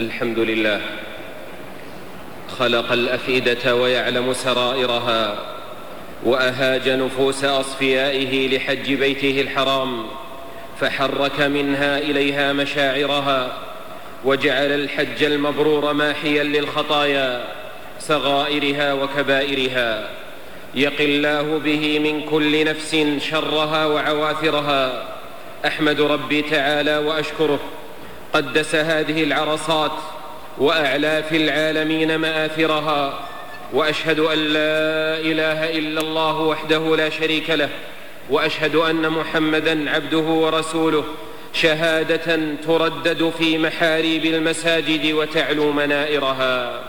الحمد لله. خلق الأفئدة ويعلم سرائرها وأهاج نفوس أصفيائه لحج بيته الحرام فحرك منها إليها مشاعرها وجعل الحج المبرور ماحيا للخطايا صغائرها وكبائرها. يقي الله به من كل نفس شرها وعواثرها. أحمد ربي تعالى وأشكره. قدس هذه العرصات واعلى في العالمين مآثرها وأشهد أن لا إله إلا الله وحده لا شريك له وأشهد أن محمدا عبده ورسوله شهادة تردد في محاريب المساجد وتعلو منائرها.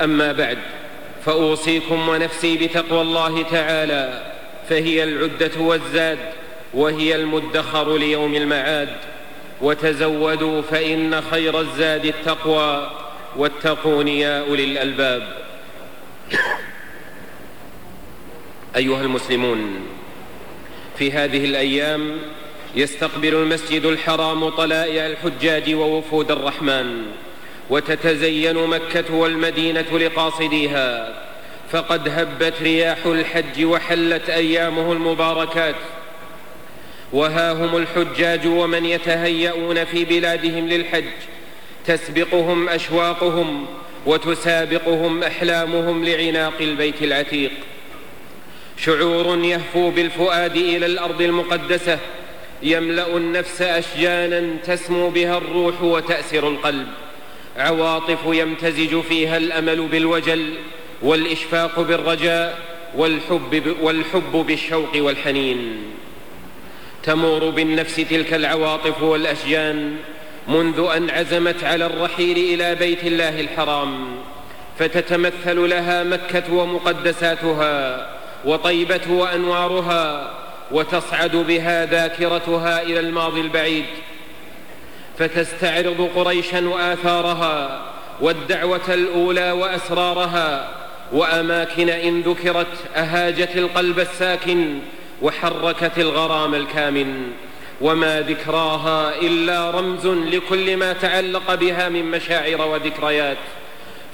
أما بعد فأوصيكم ونفسي بتقوى الله تعالى فهي العدة والزاد وهي المدخر ليوم المعاد. وتزودوا فإن خير الزاد التقوى واتقون يا أولي الألباب. أيها المسلمون في هذه الأيام يستقبل المسجد الحرام طلائع الحجاج ووفود الرحمن وتتزين مكة والمدينة لقاصديها. فقد هبت رياح الحج وحلت أيامه المباركات. وها هم الحجاج ومن يتهيئون في بلادهم للحج. تسبقهم أشواقهم وتسابقهم أحلامهم لعناق البيت العتيق. شعور يهفو بالفؤاد إلى الأرض المقدسة يملأ النفس أشجانا تسمو بها الروح وتأسر القلب. عواطف يمتزج فيها الأمل بالوجل والإشفاق بالرجاء والحب, والحب بالشوق والحنين. تمور بالنفس تلك العواطف والأشجان منذ أن عزمت على الرحيل إلى بيت الله الحرام فتتمثل لها مكة ومقدساتها وطيبة وأنوارها وتصعد بها ذاكرتها إلى الماضي البعيد. فتستعرض قريشا وآثارها والدعوة الأولى وأسرارها وأماكن إن ذكرت أهاجت القلب الساكن وحركت الغرام الكامن وما ذكراها إلا رمز لكل ما تعلق بها من مشاعر وذكريات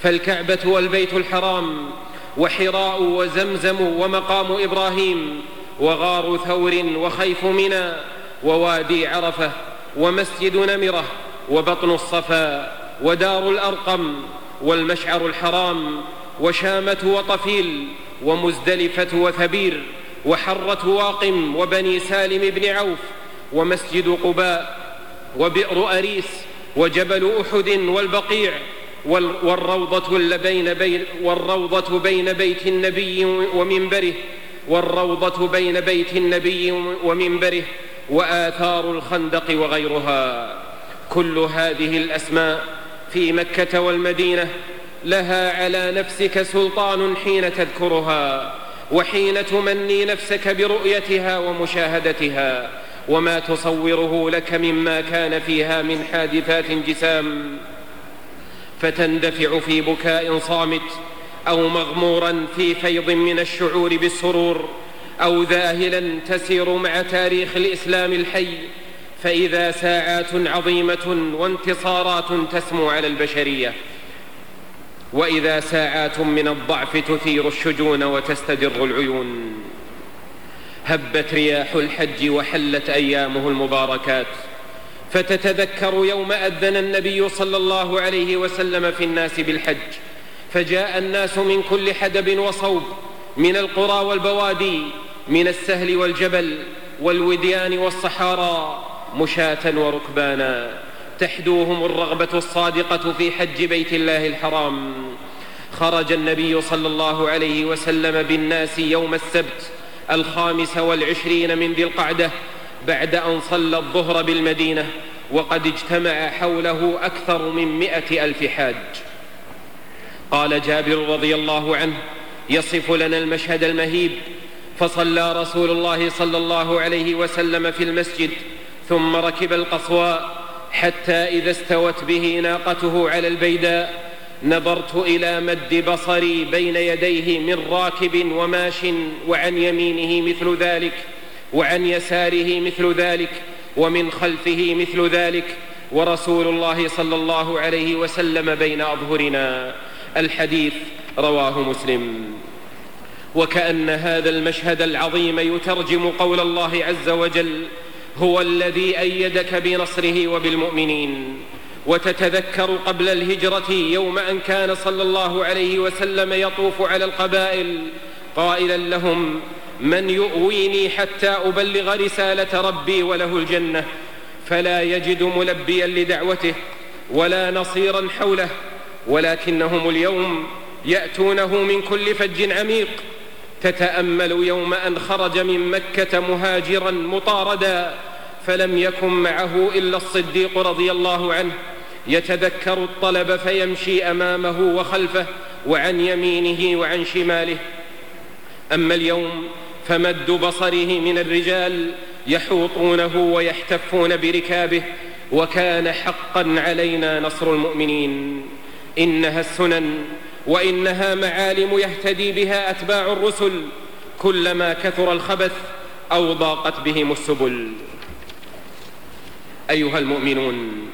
فالكعبة والبيت الحرام وحراء وزمزم ومقام إبراهيم وغار ثور وخيف منى ووادي عرفة ومسجد نمرة وبطن الصفا ودار الأرقم والمشعر الحرام وشامة وطفيل ومزدلفة وثبير وحره واقم وبني سالم بن عوف ومسجد قباء وبئر أريس وجبل أحد والبقيع والروضة بين بين والروضة بين بيت النبي ومنبره والروضة بين بيت النبي ومنبره وآثار الخندق وغيرها. كل هذه الأسماء في مكة والمدينة لها على نفسك سلطان حين تذكرها. وحين تمني نفسك برؤيتها ومشاهدتها وما تصوره لك مما كان فيها من حادثات جسام فتندفع في بكاء صامت أو مغمورا في فيض من الشعور بالسرور أو ذاهلا تسير مع تاريخ الإسلام الحي فإذا ساعات عظيمة وانتصارات تسمو على البشرية. وإذا ساعات من الضعف تثير الشجون وتستدر العيون. هبت رياح الحج وحلت أيامه المباركات. فتتذكر يوم أذن النبي صلى الله عليه وسلم في الناس بالحج. فجاء الناس من كل حدب وصوب من القرى والبوادي من السهل والجبل والوديان والصحارى مشاة وركبانا. تحدوهم الرغبة الصادقة في حج بيت الله الحرام. خرج النبي صلى الله عليه وسلم بالناس يوم السبت الخامس والعشرين من ذي القعدة بعد أن صلى الظهر بالمدينة وقد اجتمع حوله أكثر من مئة ألف حاج. قال جابر رضي الله عنه يصف لنا المشهد المهيب. فصلى رسول الله صلى الله عليه وسلم في المسجد ثم ركب القصواء حتى إذا استوت به ناقته على البيداء نظرت إلى مد بصري بين يديه من راكب وماش وعن يمينه مثل ذلك وعن يساره مثل ذلك ومن خلفه مثل ذلك ورسول الله صلى الله عليه وسلم بين أظهرنا. الحديث رواه مسلم. وكأن هذا المشهد العظيم يترجم قول الله عز وجل هو الذي أيدك بنصره وبالمؤمنين وتتذكر قبل الهجرة يوم أن كان صلى الله عليه وسلم يطوف على القبائل قائلا لهم من يؤويني حتى أبلغ رسالة ربي وله الجنة فلا يجد ملبيا لدعوته ولا نصيرا حوله ولكنهم اليوم يأتونه من كل فج عميق تتأمل يوم أن خرج من مكة مهاجرا مطاردا فلم يكن معه إلا الصديق رضي الله عنه. يتذكر الطلب فيمشي أمامه وخلفه وعن يمينه وعن شماله. أما اليوم فمد بصره من الرجال يحوطونه ويحتفون بركابه وكان حقا علينا نصر المؤمنين. إنها السنن وإنها معالم يهتدي بها أتباع الرسل كلما كثر الخبث أو ضاقت بهم السبل. أيها المؤمنون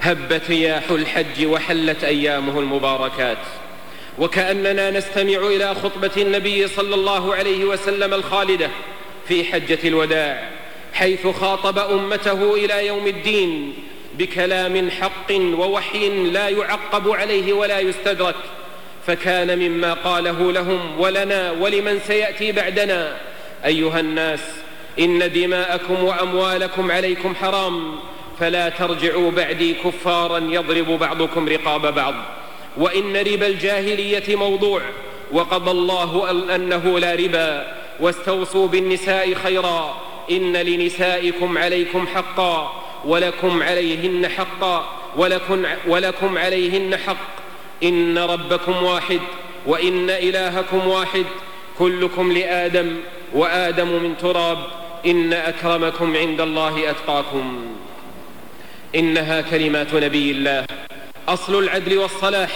هبت رياح الحج وحلت أيامه المباركات وكأننا نستمع إلى خطبة النبي صلى الله عليه وسلم الخالدة في حجة الوداع حيث خاطب أمته إلى يوم الدين بكلام حق ووحي لا يعقب عليه ولا يستدرك. فكان مما قاله لهم ولنا ولمن سيأتي بعدنا. أيها الناس إن دماءكم وأموالكم عليكم حرام فلا ترجعوا بعدي كفارا يضرب بعضكم رقاب بعض. وإن ربا الجاهلية موضوع وقضى الله أنه لا ربا. واستوصوا بالنساء خيرا. إن لنسائكم عليكم حقا ولكم عليهن حقا ولكم, ولكم عليهن حق. إن ربكم واحد وإن إلهكم واحد كلكم لآدم وآدم من تراب إن أكرمكم عند الله أتقاكم إنها كلمات نبي الله أصل العدل والصلاح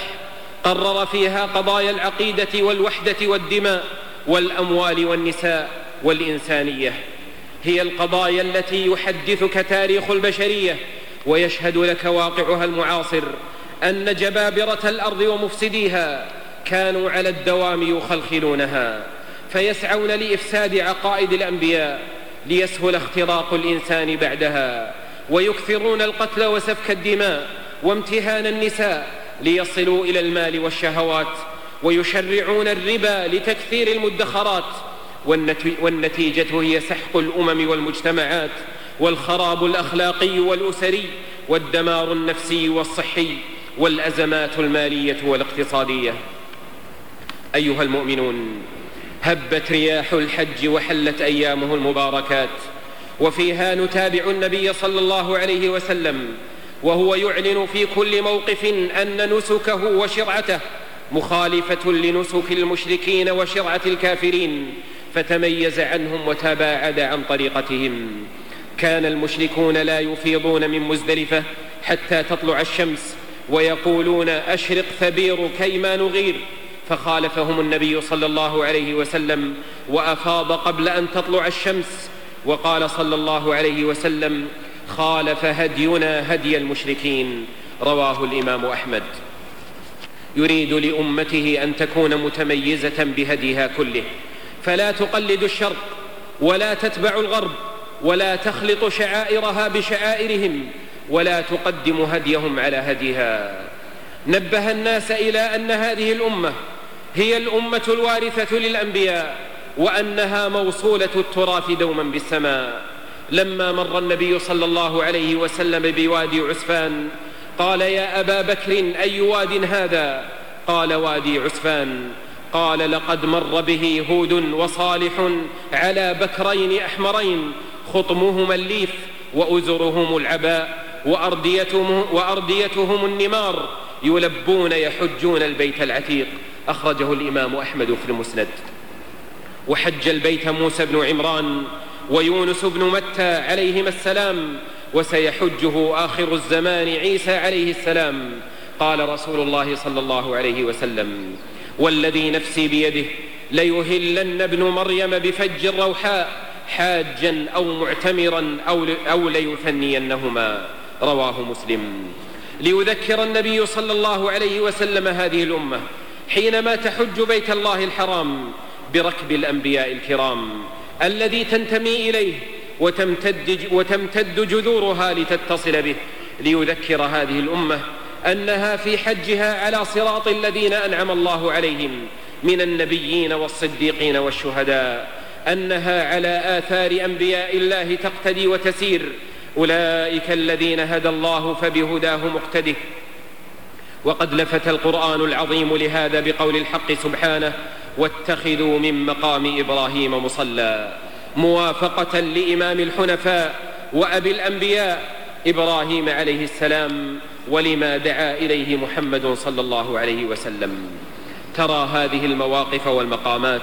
قرر فيها قضايا العقيدة والوحدة والدماء والأموال والنساء والإنسانية هي القضايا التي يحدثك تاريخ البشرية ويشهد لك واقعها المعاصر أن جبابرة الأرض ومفسديها كانوا على الدوام يخلخلونها فيسعون لإفساد عقائد الأنبياء ليسهل اختراق الإنسان بعدها ويكثرون القتل وسفك الدماء وامتهان النساء ليصلوا إلى المال والشهوات ويشرعون الربا لتكثير المدخرات والنتيجة هي سحق الأمم والمجتمعات والخراب الأخلاقي والأسري والدمار النفسي والصحي والأزمات المالية والاقتصادية. أيها المؤمنون هبت رياح الحج وحلت أيامه المباركات وفيها نتابع النبي صلى الله عليه وسلم وهو يعلن في كل موقف أن نسكه وشرعته مخالفة لنسك المشركين وشرعة الكافرين فتميز عنهم وتباعد عن طريقتهم. كان المشركون لا يفيضون من مزدلفة حتى تطلع الشمس ويقولون أشرق ثبير كيما نغير. فخالفهم النبي صلى الله عليه وسلم وأفاض قبل أن تطلع الشمس. وقال صلى الله عليه وسلم خالف هدينا هدي المشركين. رواه الإمام أحمد. يريد لأمته أن تكون متميزة بهديها كله. فلا تقلد الشرق ولا تتبع الغرب ولا تخلط شعائرها بشعائرهم. ولا تقدم هديهم على هديها. نبه الناس إلى أن هذه الأمة هي الأمة الوارثة للأنبياء وأنها موصولة التراث دوما بالسماء. لما مر النبي صلى الله عليه وسلم بوادي عسفان قال يا أبا بكر أي واد هذا؟ قال وادي عسفان. قال لقد مر به هود وصالح على بكرين أحمرين خطمهما الليف وأزرهم العباء. وأرديتهم, وأرديتهم النمار يلبون يحجون البيت العتيق. أخرجه الإمام أحمد في المسند. وحج البيت موسى بن عمران ويونس بن متى عليهما السلام وسيحجه آخر الزمان عيسى عليه السلام. قال رسول الله صلى الله عليه وسلم والذي نفسي بيده ليهلن ابن مريم بفج الروحاء حاجا أو معتمرا أو, ليثنينهما. رواه مسلم. ليذكر النبي صلى الله عليه وسلم هذه الأمة حينما تحج بيت الله الحرام بركب الأنبياء الكرام الذي تنتمي إليه وتمتد, وتمتد جذورها لتتصل به. ليذكر هذه الأمة أنها في حجها على صراط الذين أنعم الله عليهم من النبيين والصديقين والشهداء أنها على آثار أنبياء الله تقتدي وتسير أولئك الذين هدى الله فبهداه مقتده. وقد لفت القرآن العظيم لهذا بقول الحق سبحانه واتخذوا من مقام إبراهيم مصلى. موافقة لإمام الحنفاء وأبي الأنبياء إبراهيم عليه السلام ولما دعا إليه محمد صلى الله عليه وسلم. ترى هذه المواقف والمقامات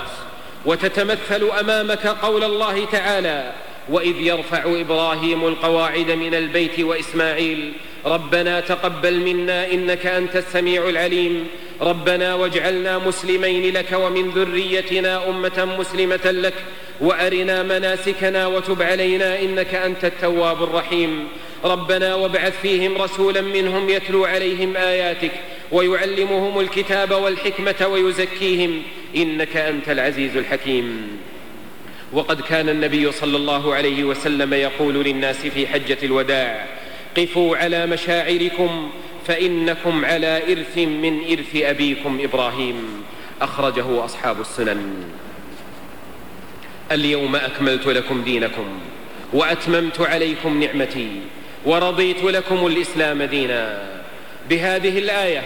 وتتمثل أمامك قول الله تعالى وإذ يرفع إبراهيم القواعد من البيت وإسماعيل ربنا تقبل منا إنك أنت السميع العليم ربنا واجعلنا مسلمين لك ومن ذريتنا أمة مسلمة لك وأرنا مناسكنا وتب علينا إنك أنت التواب الرحيم ربنا وابعث فيهم رسولا منهم يتلو عليهم آياتك ويعلمهم الكتاب والحكمة ويزكيهم إنك أنت العزيز الحكيم. وقد كان النبي صلى الله عليه وسلم يقول للناس في حجة الوداع قفوا على مشاعركم فإنكم على إرث من إرث أبيكم إبراهيم. أخرجه أصحاب السنن. اليوم أكملت لكم دينكم وأتممت عليكم نعمتي ورضيت لكم الإسلام دينا. بهذه الآية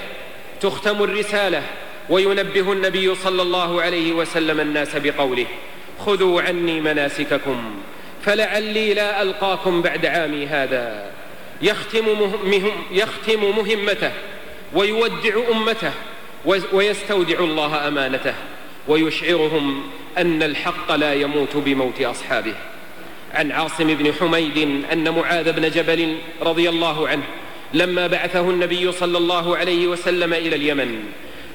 تختم الرسالة وينبه النبي صلى الله عليه وسلم الناس بقوله خذوا عني مناسككم فلعلي لا ألقاكم بعد عامي هذا. يختم, مهم يختم مهمته ويودع أمته ويستودع الله أمانته ويشعرهم أن الحق لا يموت بموت أصحابه. عن عاصم بن حميد أن معاذ بن جبل رضي الله عنه لما بعثه النبي صلى الله عليه وسلم إلى اليمن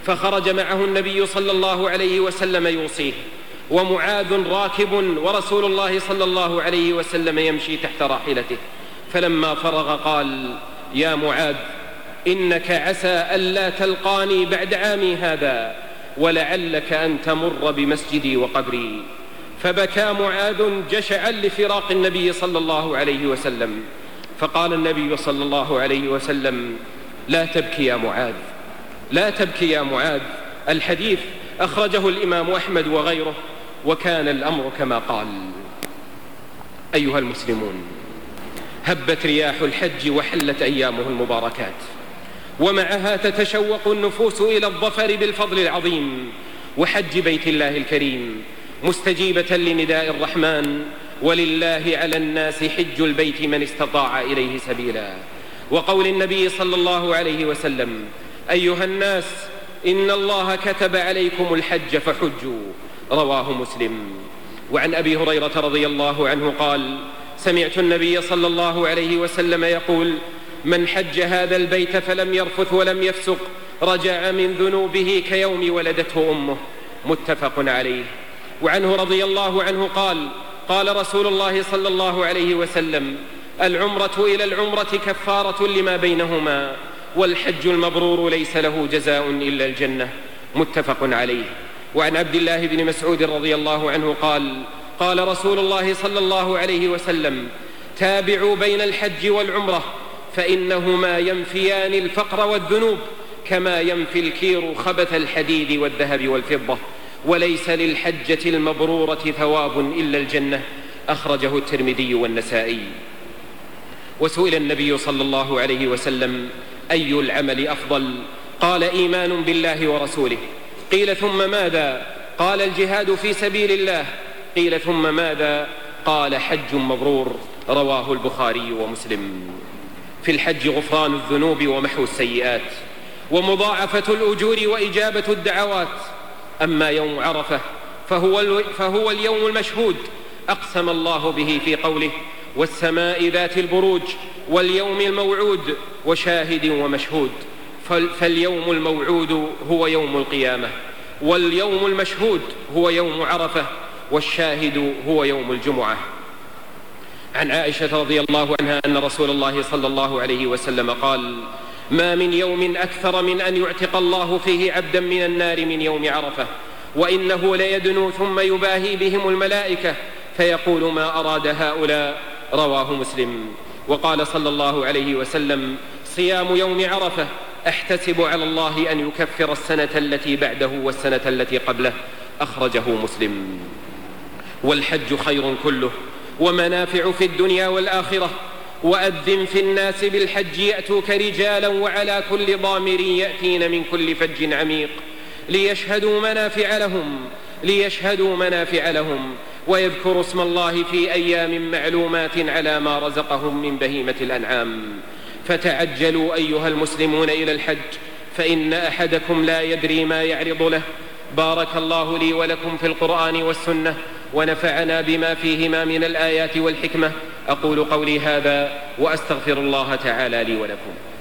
فخرج معه النبي صلى الله عليه وسلم يوصيه. ومعاذ راكب ورسول الله صلى الله عليه وسلم يمشي تحت راحلته. فلما فرغ قال يا معاذ إنك عسى ألا تلقاني بعد عامي هذا ولعلك أن تمر بمسجدي وقبري. فبكى معاذ جشعا لفراق النبي صلى الله عليه وسلم. فقال النبي صلى الله عليه وسلم لا تبكي يا معاذ لا تبكي يا معاذ الحديث أخرجه الإمام أحمد وغيره. وكان الأمر كما قال. أيها المسلمون هبت رياح الحج وحلت أيامه المباركات ومعها تتشوق النفوس إلى الظفر بالفضل العظيم وحج بيت الله الكريم مستجيبة لنداء الرحمن ولله على الناس حج البيت من استطاع إليه سبيلا. وقول النبي صلى الله عليه وسلم أيها الناس إن الله كتب عليكم الحج فحجوا. رواه مسلم. وعن أبي هريرة رضي الله عنه قال سمعت النبي صلى الله عليه وسلم يقول من حج هذا البيت فلم يرفث ولم يفسق رجع من ذنوبه كيوم ولدته أمه. متفق عليه. وعنه رضي الله عنه قال قال رسول الله صلى الله عليه وسلم العمرة إلى العمرة كفارة لما بينهما. والحج المبرور ليس له جزاء إلا الجنة. متفق عليه. وعن عبد الله بن مسعود رضي الله عنه قال قال رسول الله صلى الله عليه وسلم تابعوا بين الحج والعمرة فإنهما ينفيان الفقر والذنوب كما ينفي الكير خبث الحديد والذهب والفضة. وليس للحجة المبرورة ثواب إلا الجنة. أخرجه الترمذي والنسائي. وسئل النبي صلى الله عليه وسلم أي العمل أفضل؟ قال إيمان بالله ورسوله. قيل ثم ماذا؟ قال الجهاد في سبيل الله. قيل ثم ماذا؟ قال حج مبرور. رواه البخاري ومسلم. في الحج غفران الذنوب ومحو السيئات. ومضاعفة الأجور وإجابة الدعوات. أما يوم عرفة فهو, فهو اليوم المشهود. أقسم الله به في قوله والسماء ذات البروج واليوم الموعود وشاهد ومشهود. فاليوم الموعود هو يوم القيامة واليوم المشهود هو يوم عرفة والشاهد هو يوم الجمعة. عن عائشة رضي الله عنها أن رسول الله صلى الله عليه وسلم قال ما من يوم أكثر من أن يعتق الله فيه عبدا من النار من يوم عرفة وإنه ليدنو ثم يباهي بهم الملائكة فيقول ما أراد هؤلاء رواه مسلم. وقال صلى الله عليه وسلم صيام يوم عرفة أحتسب على الله أن يكفر السنة التي بعده والسنة التي قبله. أخرجه مسلم. والحج خير كله ومنافع في الدنيا والآخرة وأذن في الناس بالحج يأتوك رجالا وعلى كل ضامر يأتين من كل فج عميق ليشهدوا منافع لهم ليشهدوا منافع لهم ويذكروا اسم الله في أيام معلومات على ما رزقهم من بهيمة الأنعام. فتعجلوا أيها المسلمون إلى الحج فإن أحدكم لا يدري ما يعرض له. بارك الله لي ولكم في القرآن والسنة ونفعنا بما فيهما من الآيات والحكمة. أقول قولي هذا وأستغفر الله تعالى لي ولكم.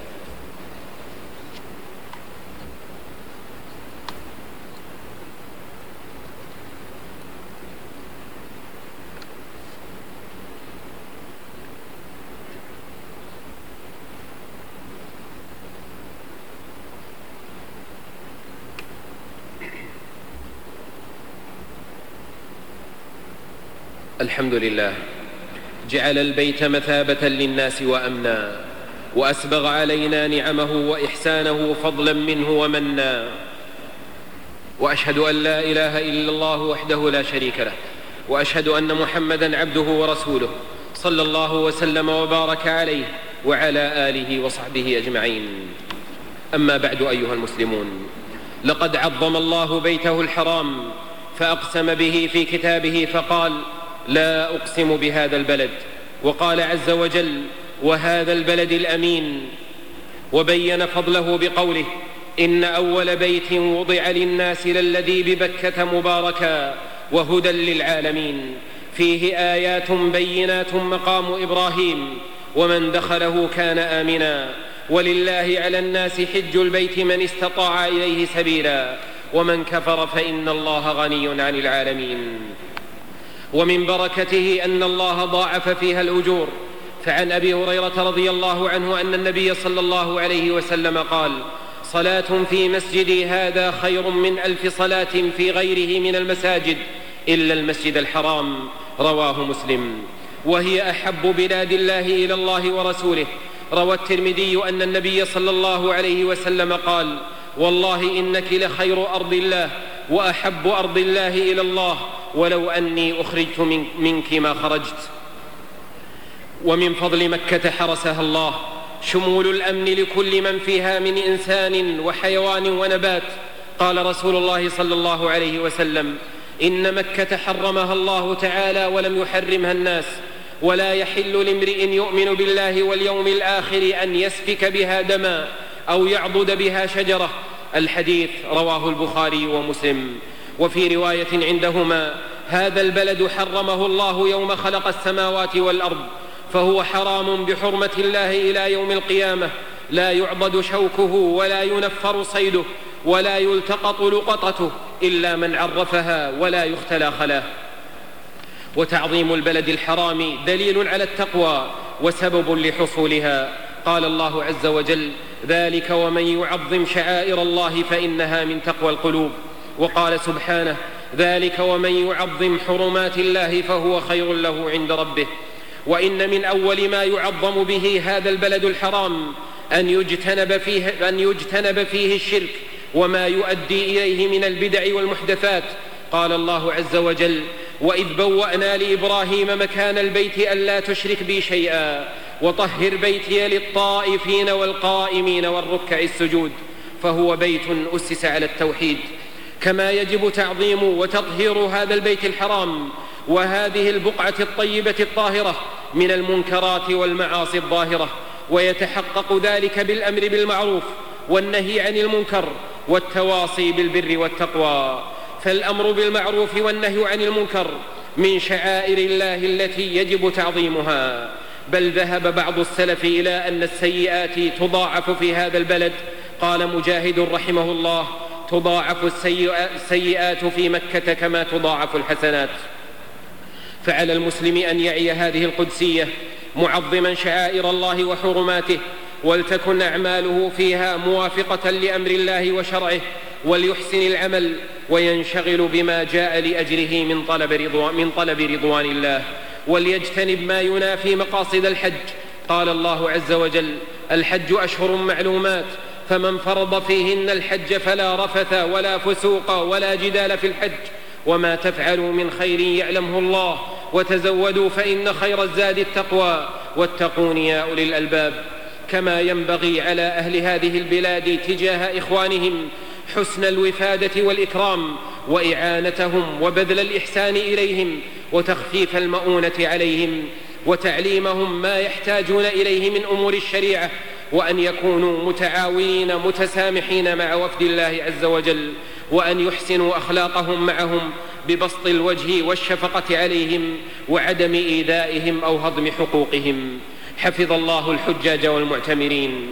الحمد لله. جعل البيت مثابة للناس وأمنا وأسبغ علينا نعمه وإحسانه فضلا منه ومنا. وأشهد أن لا إله إلا الله وحده لا شريك له وأشهد أن محمدا عبده ورسوله صلى الله وسلم وبارك عليه وعلى آله وصحبه أجمعين. أما بعد أيها المسلمون لقد عظم الله بيته الحرام فأقسم به في كتابه فقال لا أقسم بهذا البلد. وقال عز وجل وهذا البلد الأمين. وبين فضله بقوله إن أول بيت وضع للناس للذي ببكة مباركا وهدى للعالمين. فيه آيات بينات مقام إبراهيم ومن دخله كان آمنا. ولله على الناس حج البيت من استطاع إليه سبيلا. ومن كفر فإن الله غني عن العالمين. ومن بركته أن الله ضاعف فيها الأجور. فعن أبي هريرة رضي الله عنه أن النبي صلى الله عليه وسلم قال صلاة في مسجدي هذا خير من ألف صلاة في غيره من المساجد إلا المسجد الحرام. رواه مسلم. وهي أحب بلاد الله إلى الله ورسوله. روى الترمذي أن النبي صلى الله عليه وسلم قال والله إنك لخير أرض الله وأحب أرض الله إلى الله ولو أني أخرجت من منك ما خرجت. ومن فضل مكة حرسها الله. شمول الأمن لكل من فيها من إنسان وحيوان ونبات. قال رسول الله صلى الله عليه وسلم إن مكة حرمها الله تعالى ولم يحرمها الناس. ولا يحل لامرئ يؤمن بالله واليوم الآخر أن يسفك بها دما أو يعضد بها شجرة. الحديث رواه البخاري ومسلم. وفي رواية عندهما هذا البلد حرمه الله يوم خلق السماوات والأرض فهو حرام بحرمة الله إلى يوم القيامة لا يعضد شوكه ولا ينفر صيده ولا يلتقط لقطته إلا من عرفها ولا يختلى خلاه. وتعظيم البلد الحرام دليل على التقوى وسبب لحصولها. قال الله عز وجل ذلك ومن يعظم شعائر الله فإنها من تقوى القلوب. وقال سبحانه ذلك ومن يعظم حرمات الله فهو خير له عند ربه. وإن من أول ما يعظم به هذا البلد الحرام أن يجتنب فيه, أن يجتنب فيه الشرك وما يؤدي إليه من البدع والمحدثات. قال الله عز وجل وإذ بوأنا لإبراهيم مكان البيت ألا تشرك بي شيئا وطهر بيتي للطائفين والقائمين والركع السجود فهو بيت أسس على التوحيد. كما يجب تعظيم وتطهير هذا البيت الحرام وهذه البقعة الطيبة الطاهرة من المنكرات والمعاصي الظاهرة. ويتحقق ذلك بالأمر بالمعروف والنهي عن المنكر والتواصي بالبر والتقوى. فالأمر بالمعروف والنهي عن المنكر من شعائر الله التي يجب تعظيمها. بل ذهب بعض السلف إلى أن السيئات تضاعف في هذا البلد. قال مجاهد رحمه الله تضاعف السيئات في مكة كما تضاعف الحسنات. فعلى المسلم أن يعي هذه القدسية معظما شعائر الله وحرماته ولتكن أعماله فيها موافقة لأمر الله وشرعه وليحسن العمل وينشغل بما جاء لأجله من طلب رضوان, من طلب رضوان الله. وليجتنب ما ينافي مقاصد الحج. قال الله عز وجل الحج أشهر معلومات فمن فرض فيهن الحج فلا رفث ولا فسوق ولا جدال في الحج. وما تفعلوا من خير يعلمه الله. وتزودوا فإن خير الزاد التقوى. واتقون يا أولي الألباب. كما ينبغي على أهل هذه البلاد تجاه إخوانهم حسن الوفادة والإكرام وإعانتهم وبذل الإحسان إليهم وتخفيف المؤونة عليهم وتعليمهم ما يحتاجون إليه من أمور الشريعة وأن يكونوا متعاونين متسامحين مع وفد الله عز وجل وأن يحسنوا أخلاقهم معهم ببسط الوجه والشفقة عليهم وعدم إيذائهم أو هضم حقوقهم. حفظ الله الحجاج والمعتمرين.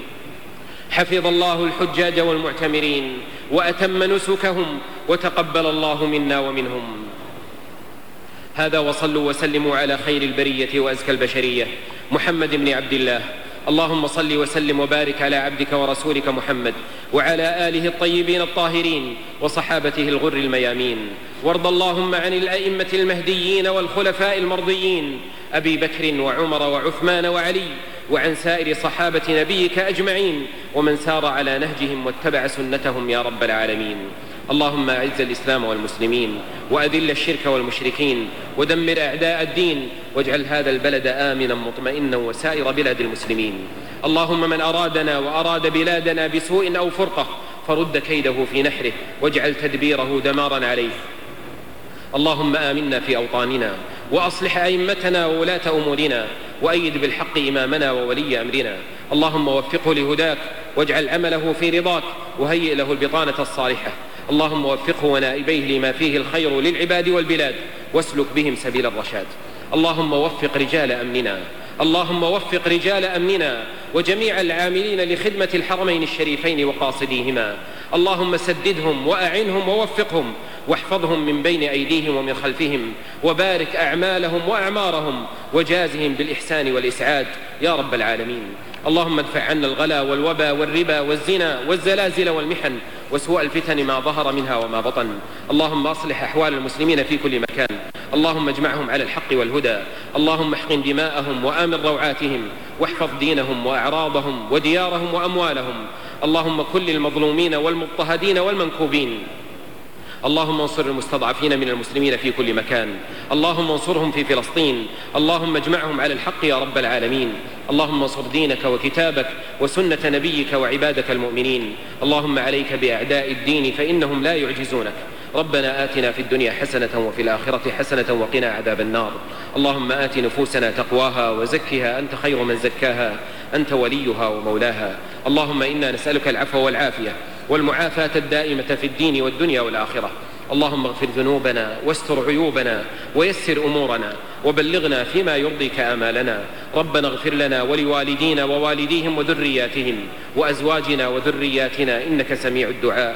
حفظ الله الحجاج والمعتمرين. وأتم نسكهم وتقبل الله منا ومنهم. هذا وصلوا وسلموا على خير البرية وأزكى البشرية. محمد بن عبد الله. اللهم صل وسلم وبارك على عبدك ورسولك محمد وعلى آله الطيبين الطاهرين وصحابته الغر الميامين. وارض اللهم عن الأئمة المهديين والخلفاء المرضيين أبي بكر وعمر وعثمان وعلي وعن سائر صحابة نبيك أجمعين ومن سار على نهجهم واتبع سنتهم يا رب العالمين. اللهم أعز الإسلام والمسلمين وأذل الشرك والمشركين ودمر أعداء الدين واجعل هذا البلد آمنا مطمئنا وسائر بلاد المسلمين. اللهم من أرادنا وأراد بلادنا بسوء أو فرقة فرد كيده في نحره واجعل تدبيره دمارا عليه. اللهم آمنا في أوطاننا وأصلح أئمتنا وولاة أمورنا وأيد بالحق إمامنا وولي أمرنا. اللهم وفقه لهداك واجعل عمله في رضاك وهيئ له البطانة الصالحة. اللهم وفقه ونائبيه لما فيه الخير للعباد والبلاد واسلك بهم سبيل الرشاد. اللهم وفق رجال أمننا. اللهم وفق رجال أمننا وجميع العاملين لخدمة الحرمين الشريفين وقاصديهما. اللهم سددهم وأعنهم ووفقهم واحفظهم من بين أيديهم ومن خلفهم وبارك أعمالهم وأعمارهم وجازهم بالإحسان والإسعاد يا رب العالمين. اللهم ادفع عنا الغلا والوبا والربا والزنا والزلازل والمحن وسوء الفتن ما ظهر منها وما بطن. اللهم أصلح أحوال المسلمين في كل مكان. اللهم اجمعهم على الحق والهدى. اللهم احقن دماءهم وآمن روعاتهم. واحفظ دينهم وأعراضهم وديارهم وأموالهم. اللهم كل المظلومين والمضطهدين والمنكوبين. اللهم انصر المستضعفين من المسلمين في كل مكان. اللهم انصرهم في فلسطين. اللهم اجمعهم على الحق يا رب العالمين. اللهم انصر دينك وكتابك وسنة نبيك وعبادك المؤمنين. اللهم عليك بأعداء الدين فإنهم لا يعجزونك. ربنا آتنا في الدنيا حسنة وفي الآخرة حسنة وقنا عذاب النار. اللهم آت نفوسنا تقواها وزكها أنت خير من زكاها أنت وليها ومولاها. اللهم إنا نسألك العفو والعافية والمعافاة الدائمة في الدين والدنيا والآخرة. اللهم اغفر ذنوبنا واستر عيوبنا ويسر أمورنا وبلغنا فيما يرضيك آمالنا. ربنا اغفر لنا ولوالدينا ووالديهم وذرياتهم وأزواجنا وذرياتنا إنك سميع الدعاء.